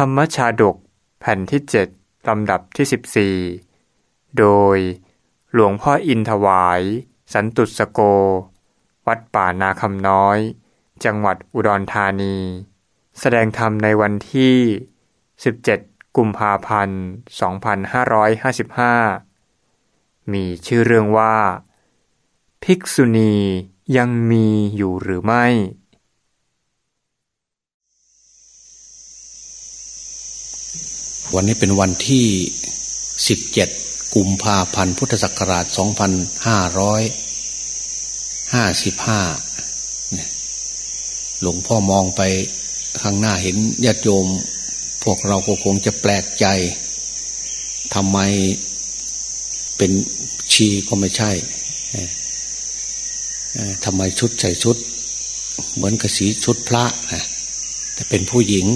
ธรรมชาดกแผ่นที่เจ็ดลำดับที่ 14 โดยหลวงพ่ออินถวาย สันตุสโก วัดป่านาคำน้อย จังหวัดอุดรธานี แสดงธรรมในวันที่ 17 กุมภาพันธ์ 2555 มีชื่อเรื่องว่า ภิกษุณียังมีอยู่หรือไม่ วันนี้เป็นวันที่ 17 กุมภาพันธ์พุทธศักราช 2555 หลวงพ่อมองไปข้างหน้าเห็นญาติโยม พวกเราก็คงจะแปลกใจทำไมเป็นชีก็ไม่ใช่ทำไมชุดใส่ชุด เหมือนกับสีชุดพระนะแต่เป็นผู้หญิง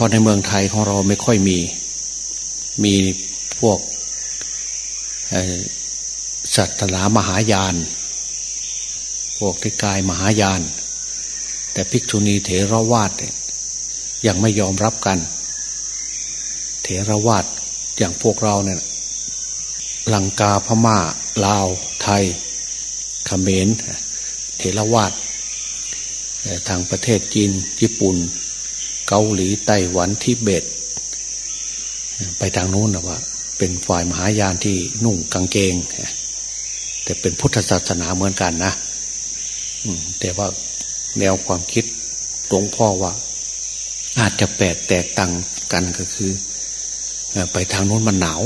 พราะในเมืองไทยของเราไม่ค่อยมี มีพวกศาสนามหายาน พวกที่กายมหายาน แต่ภิกษุณีเถรวาทยังไม่ยอมรับกัน เถรวาทอย่างพวกเราเนี่ยลังกาพมา่า ลาว ไทยเขมรเถรวาททางประเทศจีน ญี่ปุ่น เกาหลีไต้หวันทิเบต ไปทางโน้นนะว่า เป็นฝ่ายมหายานที่นุ่งกางเกง แต่เป็นพุทธศาสนาเหมือนกันนะแต่ว่าแนวความคิดหลวงพ่อว่า อาจจะแปลกแตกต่างกันก็คือไปทางโน้นมันหนาว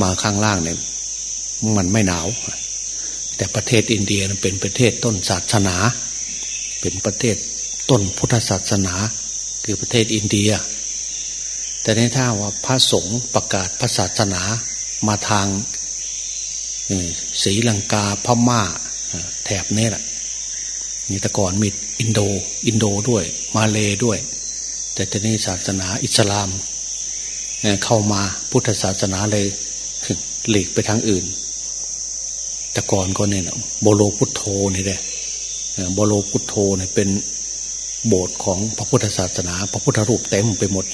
มาข้างล่างเนี่ย มันไม่หนาวแต่ประเทศอินเดียเป็นประเทศต้นศาสนา เป็นประเทศ ต้นพุทธศาสนา คือประเทศอินเดีย แต่ในถ้าว่าพระสงฆ์ประกาศพระศาสนามาทางศรีลังกาพม่า แถบนี้แหละนี่แต่ก่อนมีอินโด อินโดด้วย มาเลด้วย แต่ตอนนี้ศาสนาอิสลาม เข้ามาพุทธศาสนาเลยหลีกไปทางอื่น แต่ก่อนก็เนี่ยโบโลพุทโธนี่แหละโบโลพุทโธเนี่ยเป็น โบสถ์ของพระพุทธศาสนา พระพุทธรูปเต็มไปหมด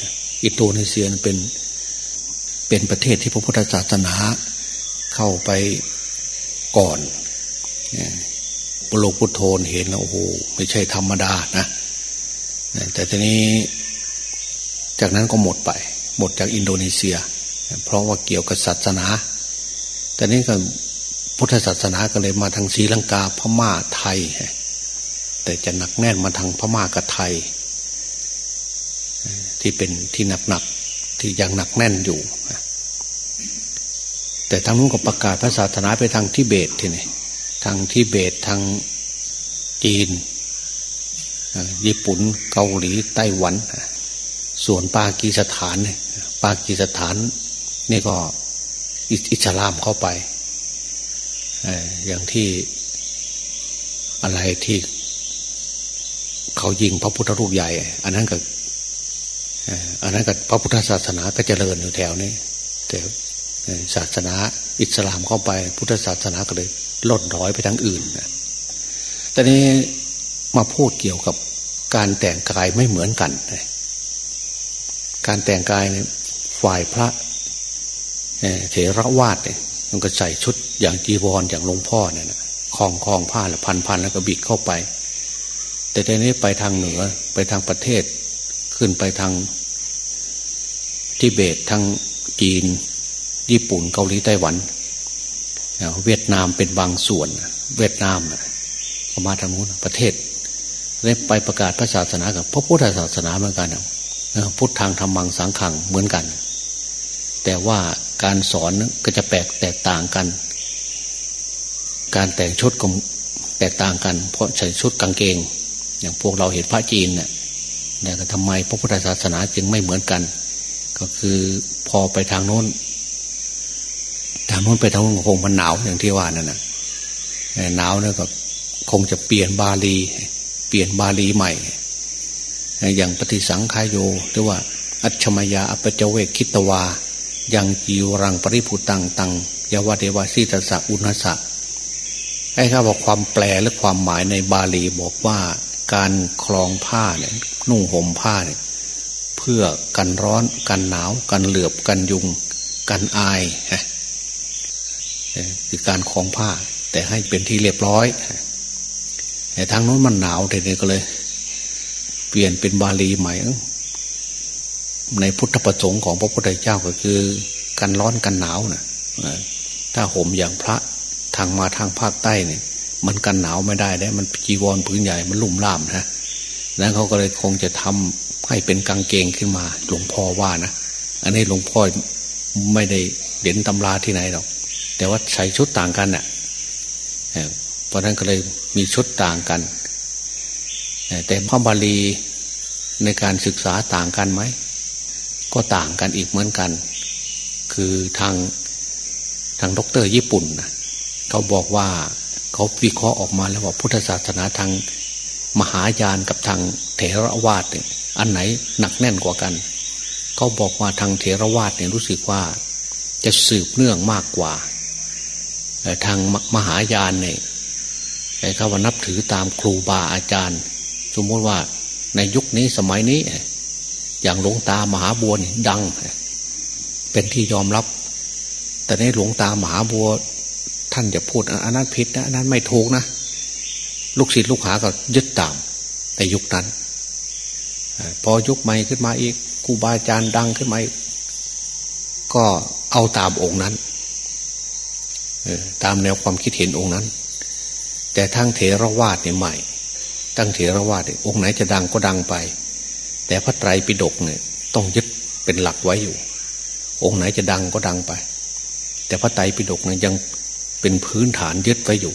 อินโดนีเซียเป็นเป็นประเทศที่พระพุทธศาสนาเข้าไปก่อนโบโลพุทโธเห็นแล้วโอ้โหไม่ใช่ธรรมดานะแต่ทีนี้จากนั้นก็หมดไป หมดจากอินโดนีเซีย เพราะว่าเกี่ยวกับศาสนา แต่นี้ก็พุทธศาสนาก็เลยมาทางศรีลังกาพม่าไทย แต่จะหนักแน่นมาทางพม่ากับไทย ที่เป็นที่หนักๆที่ยังหนักแน่นอยู่ แต่ทางนู้นก็ประกาศพระศาสนาไปทางทิเบตทีนี่ทางทิเบตทางจีน ญี่ปุ่นเกาหลีไต้หวัน ส่วนปากีสถาน ปากีสถานนี่ก็อิสลามเข้าไปอย่างที่อะไรที่ เขายิงพระพุทธรูปใหญ่ อันนั้นก็อันนั้นกับพระพุทธศาสนาก็เจริญอยู่แถวนี้แต่ศาสนาอิสลามเข้าไป พุทธศาสนาก็เลยล่นร้อยไปทางอื่นตอนนี้มาพูดเกี่ยวกับการแต่งกายไม่เหมือนกัน การแต่งกายฝ่ายพระเถระวาดเนี่ยมันก็ใส่ชุดอย่างจีวรอย่างหลวงพ่อเนี่ยนะคล้องคล้องผ้าล้วพันพันแล้วก็บิดเข้าไป แต่ทีนี้ไปทางเหนือไปทางประเทศ ขึ้นไปทางทิเบตทางจีน ญี่ปุ่นเกาหลีไต้หวัน เวียดนามเป็นบางส่วน เวียดนามก็มาทางนู้นประเทศเลยไปประกาศพระศาสนากับพระพุทธศาสนาเหมือนกันพุทธทางธรรมังสังขังเหมือนกัน แต่ว่าการสอนก็จะแปลกแตกต่างกัน การแต่งชุดก็แตกต่างกัน เพราะใส่ชุดกางเกง อย่างพวกเราเห็นพระจีนเนี่ยเนี่ยทำไมพระพุทธศาสนาจึงไม่เหมือนกัน ก็คือพอไปทางโน้น ทางโน้นไปทางโน้นคงมันหนาวอย่างที่ว่านั่นนะหนาวเนี่ยก็คงจะเปลี่ยนบาลี เปลี่ยนบาลีใหม่ อย่างปฏิสังขายโยหรือว่า อัจฉมยาอปเจเวคิตวายังจีวรังปริพุตังตังยาวเดวาสีตสะอุณสะไอ้ข้าบอกความแปลและความหมายในบาลีบอกว่า การคลองผ้าเนี่ยนุ่งห่มผ้าเนี่ยเพื่อกันร้อนกันหนาว กันเหลือบกันยุง กันอายคือการคลองผ้า แต่ให้เป็นที่เรียบร้อยแต่ทางโน้นมันหนาวเด็กก็เลย เปลี่ยนเป็นบาลีใหม่ในพุทธประสงค์ของพระพุทธเจ้าก็คือกันร้อนกันหนาวนะถ้าห่มอย่างพระทางมาทางภาคใต้เนี่ย มันกันหนาวไม่ได้ได้มันจีวรพื้นใหญ่มันลุ่มล่ามนะนั้นเขาก็เลยคงจะทำให้เป็นกางเกงขึ้นมา หลวงพ่อว่านะอันนี้หลวงพ่อไม่ได้เด่นตำราที่ไหนหรอกแต่ว่าใส่ชุดต่างกันเนะ่ะเพราะนั้นก็เลยมีชุดต่างกันแต่พระบาลีในการศึกษาต่างกันไหมก็ต่างกันอีกเหมือนกัน คือทางทางด็อกเตอร์ญี่ปุ่นนะเขาบอกว่า เขาวิเคราะห์ออกมาแล้วว่าพุทธศาสนาทางมหายานกับทางเถรวาทเนี่ยอันไหนหนักแน่นกว่ากันเขาบอกว่าทางเถรวาทเนี่ยรู้สึกว่าจะสืบเนื่องมากกว่าทางมหายานเนี่ยเขาว่านับถือตามครูบาอาจารย์ สมมติว่าในยุคนี้สมัยนี้ อย่างหลวงตามหาบัวดัง เป็นที่ยอมรับ แต่ในหลวงตามหาบัว ท่านจะพูดอันนั้นผิดนะอันนั้นไม่ถูกนะ ลูกศิษย์ลูกหาก็ยึดตามในยุคนั้นพอยุคใหม่ขึ้นมาอีกครูบาอาจารย์ดังขึ้นมาก็เอาตามองค์นั้นตามแนวความคิดเห็นองค์นั้น แต่ทั้งเถรวาทเนี่ยใหม่ตั้งเถรวาทองค์ไหนจะดังก็ดังไป แต่พระไตรปิฎกเนี่ยต้องยึดเป็นหลักไว้อยู่ องค์ไหนจะดังก็ดังไป แต่พระไตรปิฎกเนี่ยยัง เป็นพื้นฐานยึดไว้อยู่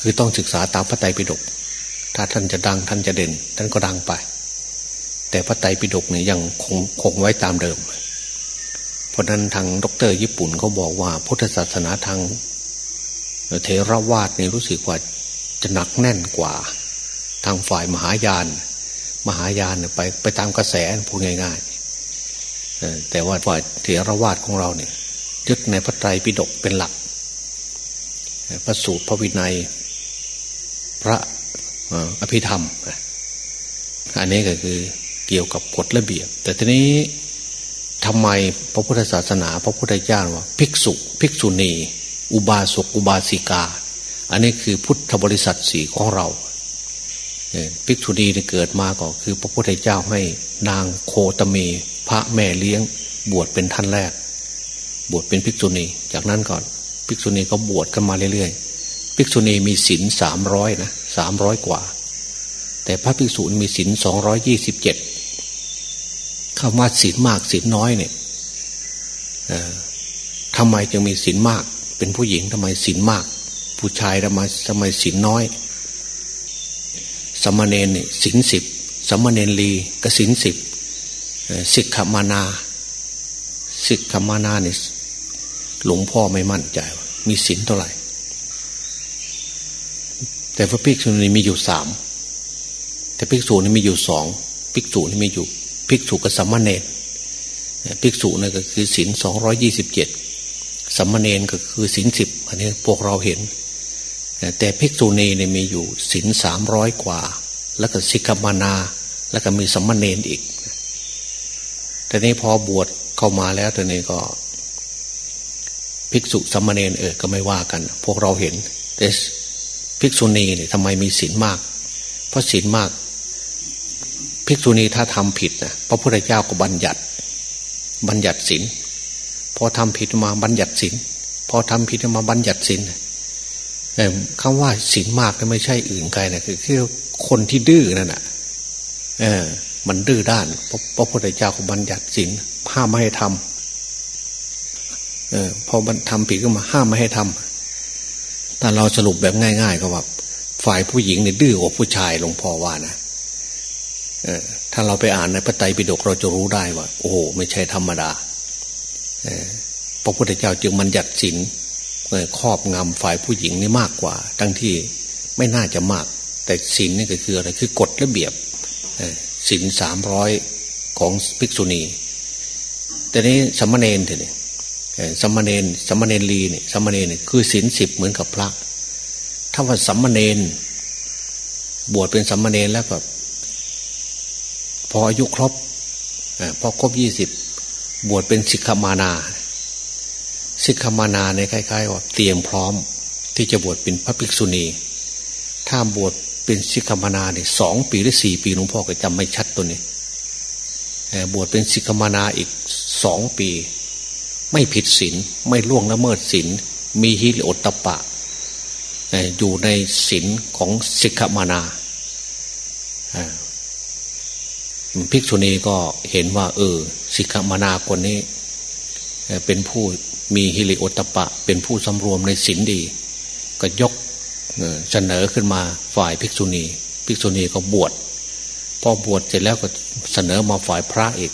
คือต้องศึกษาตามพระไตรปิฎกถ้าท่านจะดังท่านจะเด่น ท่านก็ดังไป แต่พระไตรปิฎกเนี่ยยังคงคงไว้ตามเดิม เพราะนั้นทางดรญี่ปุ่นเขาบอกว่า พุทธศาสนาทางเทรวาสเนี่ยรู้สึกว่าจะหนักแน่นกว่า ทางฝ่ายมหายาน มหายานไปไปตามกระแสพูดง่ายๆแต่ว่าฝ่ายเถรวาทของเราเนี่ยยึดในพระไตรปิฎกเป็นหลัก พระสูตรพระวินัย พระอภิธรรม อันนี้ก็คือเกี่ยวกับกฎระเบียบ แต่ทีนี้ทำไมพระพุทธศาสนา พระพุทธเจ้าว่า ภิกษุ ภิกษุณี อุบาสกอุบาสิกา อันนี้คือพุทธบริษัทสีของเราภิกษุณีเกิดมาก็คือ พระพุทธเจ้าให้นางโคตมีพระแม่เลี้ยง บวชเป็นท่านแรก บวชเป็นภิกษุณี จากนั้นก่อน ภิกษุณีก็บวชกันมาเรื่อยๆภิกษุณีมีศีลสามร้อยนะสามร้อยกว่า แต่พระภิกษุมีศีลสองร้อยยี่สิบเจ็ดคำว่าศีลมากศีลน้อยเนี่ยทำไมจึงมีศีลมาก เป็นผู้หญิงทำไมศีลมาก ผู้ชายทำไมทำไมศีลน้อย สมณเณรนี่สินสิบสมณเณรลีกสินสิบสิกขมานาสิกขมานาเนี่ยหลวงพ่อไม่มั่นใจ มีสินเท่าไหร่ แต่พระภิกษุนี่มีอยู่สามแต่ภิกษุนี่มีอยู่สองภิกษุนี่มีอยู่ภิกษุกับสัมณเณรภิกษุนี่ก็คือสินสองร้อยี่สิบเจ็ดสัมณเณรก็คือสินสิบอันนี้พวกเราเห็น แต่ภิกษุณีเนี่ยมีอยู่ศินสามร้อยกว่า แล้วก็สิกขานา แล้วก็มีสัมณเณรอีกแต่นี้พอบวชเข้ามาแล้วตอนนี้ก็ ภิกษุสมณเณรเออก็ไม่ว่ากัน พวกเราเห็นแต่ภิกษุณีเนี่ยทำไมมีศีลมาก เพราะศีลมาก ภิกษุณีถ้าทำผิดนะพระพุทธเจ้าก็บัญญัติ บัญญัติศีลพอทำผิดมาบัญญัติศีลพอทำผิดมาบัญญัติศีลคำว่าศีลมากก็ไม่ใช่อื่นไกลนะคือคือคนที่ดื้อนั่นแหะเออ มันดื้อด้านพระพุทธเจ้าก็บัญญัติศีลห้ามไม่ให้ทำ เออพอมันทำผิดก็มาห้ามไม่ให้ทำแต่เราสรุปแบบง่าย ๆ ก็ว่า ฝ่ายผู้หญิงเนี่ยดื้อกว่าผู้ชายหลวงพ่อว่านะเออถ้าเราไปอ่านในพระไตรปิฎกเราจะรู้ได้ว่า โอ้โหไม่ใช่ธรรมดาเออพระพุทธเจ้าจึงบัญญัติศีลครอบงำฝ่ายผู้หญิงนี่มากกว่า ทั้งที่ไม่น่าจะมาก แต่ศีลนี่ก็คืออะไรคือกฎระเบียบศีลสามร้อยของภิกษุณี แต่นี้สมณเณรเถอะ สมณเณรสมณเณรีเนี่ยสมณเณรเนี่ยคือศีลสิบเหมือนกับพระ ถ้าว่าสมณเณรบวชเป็นสมมาเนรแล้วก็พออายุครบอพอครบยี่สิบบวชเป็นสิกขามานาสิกขามานาในคล้ายๆว่าเตรียมพร้อมที่จะบวชเป็นพระภิกษุณี ถ้าบวชเป็นสิกขามานาเนี่ยสองปีหรือสี่ปีหลวงพ่อก็จำไม่ชัดตัวนี้บวชเป็นสิกขามานาอีกสองปี ไม่ผิดศีลไม่ล่วงละเมิดศีลมีฮิริโอตตปะ อยู่ในศีลของสิกขมานาภิกษุณีก็เห็นว่า เออ สิกขมานาคนนี้ เป็นผู้มีฮิริโอตปะ เป็นผู้สำรวมในศีลดี ก็ยกเสนอขึ้นมาฝ่ายภิกษุณี ภิกษุณีก็บวชพอบวชเสร็จแล้วก็เสนอมาฝ่ายพระอีก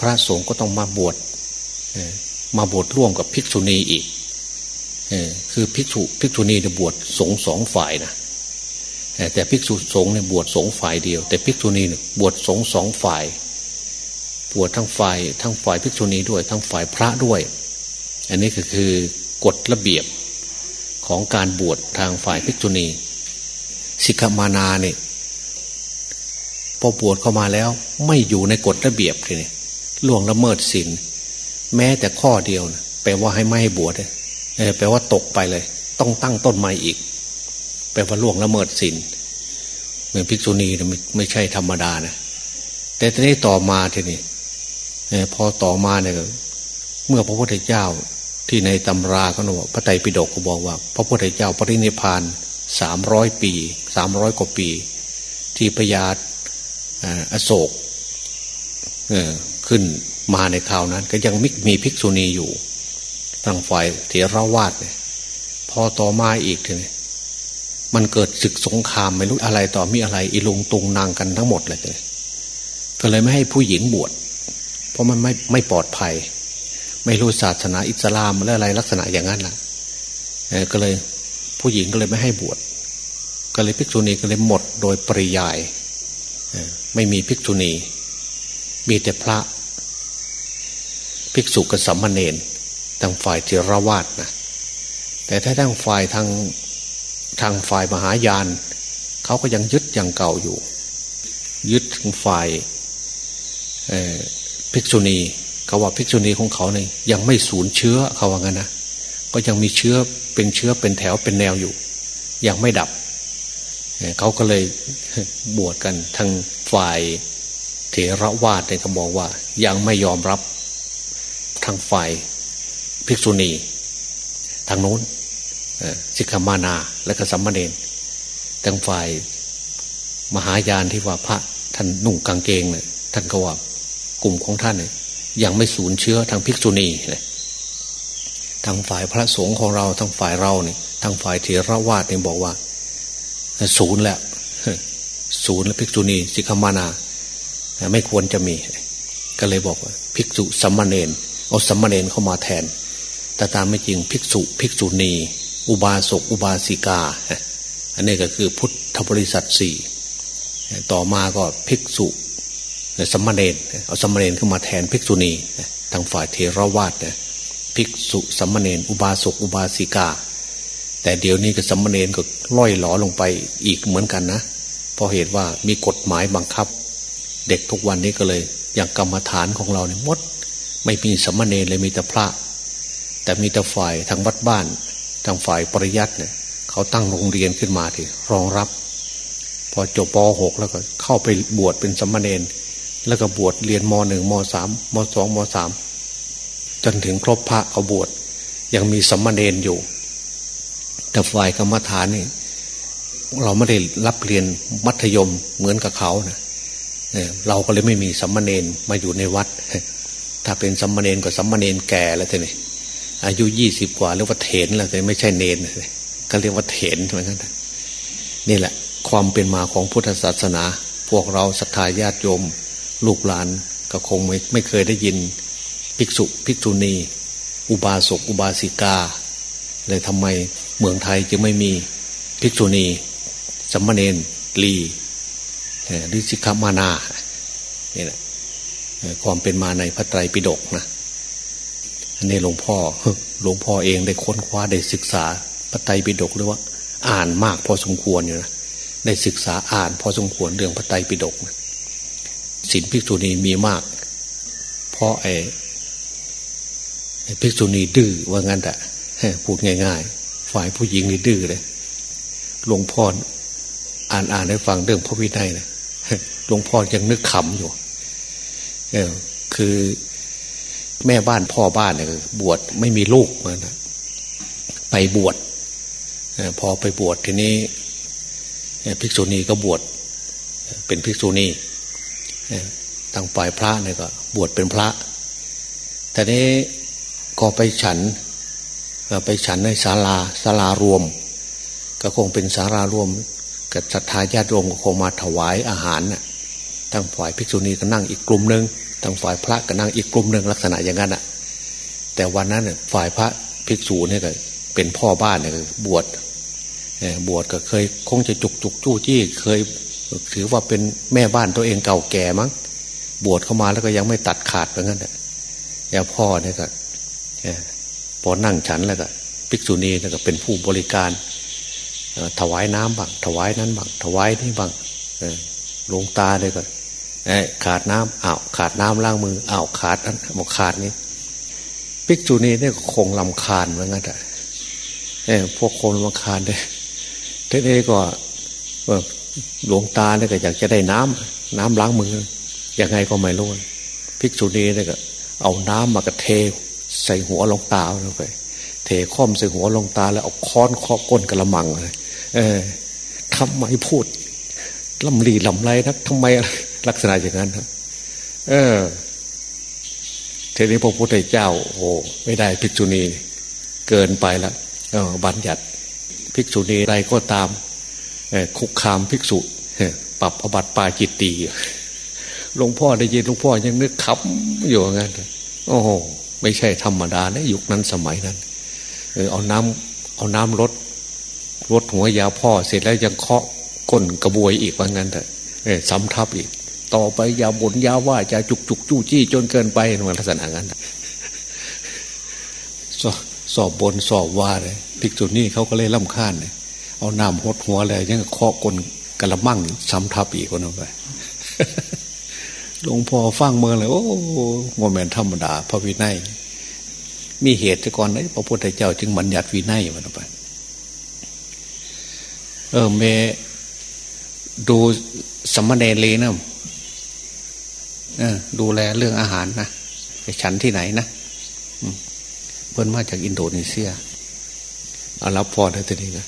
พระสงฆ์ก็ต้องมาบวช มาบวชร่วมกับภิกษุณีอีกคือภิกษุภิกษุณีจะบวชสงสองฝ่ายนะแต่ภิกษุสงฆ์เนี่ยบวชสงฝ่ายเดียว แต่ภิกษุณีเนี่ยบวชสงสองฝ่าย บวชทั้งฝ่ายทั้งฝ่ายภิกษุณีด้วยทั้งฝ่ายพระด้วย อันนี้ก็คือกฎระเบียบของการบวชทางฝ่ายภิกษุณีสิกขามานาเนี่ยพอบวชเข้ามาแล้วไม่อยู่ในกฎระเบียบเลยล่วงละเมิดศีล แม้แต่ข้อเดียวนะแปลว่าให้ไม่ให้บวชเลยแปลว่าตกไปเลย ต้องตั้งต้นใหม่อีก แปลว่าล่วงละเมิดศีลเหมือนภิกษุณีนะไม่ไม่ใช่ธรรมดานะแต่ทีนี้ต่อมาทีนี้พอต่อมาเนี่ยเมื่อพระพุทธเจ้าที่ในตำราเขาบอกพระไตรปิฎกก็บอกว่า พระพุทธเจ้าปรินิพานสามร้อยปีสามร้อยกว่าปี ที่พญาอโศกขึ้น มาในคราวนั้น ก็ยังมิมีภิกษุณีอยู่ทางฝ่ายเถรวาดเนี่ยพอต่อมาอีกเนี่ยมันเกิดศึกสงครามไม่รู้อะไรต่อมีอะไร อีลงตุงนางกันทั้งหมดเลยเลยก็เลยไม่ให้ผู้หญิงบวชเพราะมันไม่ไม่ปลอดภัย ไม่รู้ศาสนาอิสลามและอะไรลักษณะอย่างนั้นล่ะก็เลยผู้หญิงก็เลยไม่ให้บวชก็เลยภิกษุณีก็เลยหมดโดยปริยายไม่มีภิกษุณี มีแต่พระ ภิกษุกับสัมมาเนนทางฝ่ายเทรวาสนะแต่ถ้าทางฝ่ายทางทางฝ่ายมหายานเขาก็ยังยึดอย่างเก่าอยู่ ยึดทางฝ่ายภิกษุณีเขาว่าภิกษุณีของเขาเนี่ยยังไม่สูญเชื้อเขาว่างั้นนะก็ยังมีเชื้อเป็นเชื้อเป็นแถวเป็นแนวอยู่ ยังไม่ดับเขาก็เลยบวชกันทางฝ่ายเถรวาดเนี่ยเขาบอกว่ายังไม่ยอมรับางฝ่ายภิกษุณี ทางโน้นสิกขามานาและก็สัมมาเนนทางฝ่ายมหายานที่ว่าพระท่านนุ่งกางเกงเนี่ยท่านก็ว่ากลุ่มของท่านเนี่ยยังไม่สูญเชื้อทางภิกษุณีเลยทางฝ่ายพระสงฆ์ของเราทางฝ่ายเราเนี่ยทางฝ่ายเถรวาดเนี่ยบอกว่า ศูนย์แล้วศูนย์และภิกษุณีสิกขามานา ไม่ควรจะมี ก็เลยบอกว่า ภิกษุสัมมาเนน เอาสัมมาเนนเข้ามาแทน แต่ตามไม่จริงภิกษุภิกษุณี อุบาสกอุบาสิกา อันนี้ก็คือพุทธบริษัทสี่ต่อมาก็ภิกษุสัมมาเนนเอาสัมมาเนนขึ้นมาแทนภิกษุณีทางฝ่ายเทรวาสเนี่ยภิกษุสัมมาเนนอุบาสกอุบาสิกา แต่เดี๋ยวนี้ก็สัมมาเนนก็ล่อยหลอลงไปอีกเหมือนกันนะเพราะเหตุว่ามีกฎหมายบังคับ เด็กทุกวันนี้ก็เลย อย่างกรรมฐานของเราเนี่ยมด ไม่มีสมมาเนนเลยมีแต่พระ แต่มีแต่ฝ่ายทางวัดบ้าน ทางฝ่ายปริยัติเนี่ยเขาตั้งโรงเรียนขึ้นมาที่รองรับ พอจบป .6 แล้วก็เข้าไปบวชเป็นสมณเณรแล้วก็บวชเรียนม .1 ม .3 ม .2 ม .3 จนถึงครบพระเขาบวชยังมีสมณเณรอยู่ แต่ฝ่ายกรรมฐานนี่เราไม่ได้รับเรียนมัธยมเหมือนกับเขานะเราก็เลยไม่มีสมมาเนนมาอยู่ในวัด ถ้าเป็นสัมมาเนนก็สัมมาเนนแก่แล้วทีนี้อายุยี่สิบกว่าเรียกว่าเถนแล้วแต่ไม่ใช่เนนก็เรียกว่าเถนเหมือนกันนี่แหละ ความเป็นมาของพุทธศาสนา พวกเราศรัทธาญาติโยม ลูกหลานก็คงไม่ไม่เคยได้ยินภิกษุภิกษุณี อุบาสกอุบาสิกา เลยทำไมเมืองไทยจึงไม่มีภิกษุณีสัมมาเนนลีหรือสิกขามานานี่แหละ ความเป็นมาในพระไตรปิฎกนะอันนี้หลวงพ่อหลวงพ่อเองได้ค้นคว้าได้ศึกษาพระไตรปิฎกหรือว่า อ่านมากพอสมควรอยู่นะได้ศึกษาอ่านพอสมควรเรื่องพระไตรปิฎกสินภิกษุณีมีมาก เพราะไอ้ภิกษุณีดื้อว่างั้นแต่พูดง่าย ๆ ฝ่ายผู้หญิงนี่ดื้อเลยหลวงพ่ออ่านอ่านให้ฟังเรื่องพระวินัยนะหลวงพ่อยังนึกขำอยู่ เออ คือแม่บ้านพ่อบ้านเนี่ยบวชไม่มีลูกมันนะไปบวชพอไปบวชทีนี้ภิกษุณีก็บวชเป็นภิกษุณีตั้งฝ่ายพระเนี่ยก็ บวชเป็นพระแต่นี้ก็ไปฉันไปฉันในศาลาศาลารวม ก็คงเป็นศาลารวม กับศรัทธาญาติโยมก็คงมาถวายอาหารน่ะ ตั้งฝ่ายภิกษุณีก็นั่งอีกกลุ่มหนึ่งตั้งฝ่ายพระก็นั่งอีกกลุ่มหนึ่งลักษณะอย่างนั้นอะ แต่วันนั้นฝ่ายพระภิกษุเนี่ยก็เป็นพ่อบ้านเนี่ยบวชบวชก็เคยคงจะจุกจุกจู้จี้เคยถือว่าเป็นแม่บ้านตัวเองเก่าแก่มั้งบวชเข้ามาแล้วก็ยังไม่ตัดขาดเหมือนกันอย่าพ่อเนี่ยก็พอนั่งฉันแล้วก็ภิกษุณีเนี่ยก็เป็นผู้บริการถวายน้ำบ้างถวายนั้นบ้างถวายนี่บ้างลงตาเลยก็ ขาดน้ำอ้าวขาดน้ำล้างมืออ้าวขาดนั้นบอกขาดนี้ภิกษุณีเนี่ยคงลำคาญเหมือนกันแต่พวกคนลำคาญเลยทีนี้ก็หลวงตาเนี่ยก็อยากจะได้น้ำน้ำล้างมือยังไงก็ไม่รู้ภิกษุณีเนี่ยก็ เอาน้ำมากระเทใส่หัวลงตาลงไปเทค้อมใส่หัวลงตา แล้วเอาค้อนเคาะก้นกระมังเลยเออทำไมพูดลำลีลำไรนักทำไม ลักษณะอย่างนั้นครับเออทีนี้พระพุทธเจ้า โอ้ไม่ได้ภิกษุณีเกินไปล้วบัญญัติภิกษุณีใดก็ตามคุกคามภิกษุปรับอบัติปาจิตตีหลวงพ่อได้ยินหลวงพ่อยังนึกขับอยู่งั้นโอ้โหไม่ใช่ธรรมดานะยุคนั้นสมัยนั้นเอาน้ำเอาน้ำรดรดหัวยาพ่อเสร็จแล้วยังเคาะก้นกระบวยอีกว่างั้นเถอะซ้ำทับอีก ต่อไปอย่าบ่นอย่าว่าจะจุกจุกจู้จี้จนเกินไปมันลักษณะนั้นสอบสอบบนสอบว่าเลยภิกษุนี่เขาก็เลยล่ำค้านเลยเอาน้ำหดหัวเลยยังเคาะกลกระมังซ้ำทับอีกคนไปหลวงพ่อฟังเมืองเลยโอ้โมเมนธรรมดา พระวินัย มีเหตุก่อนนะพระพุทธเจ้า จึงบัญญัติวินัยมันไปเออเมดูสมณเณรีนะ ดูแลเรื่องอาหารนะไปฉันที่ไหนนะเพิ่นมาจากอินโดนีเซียเอารับพรได้ทีนี้นะ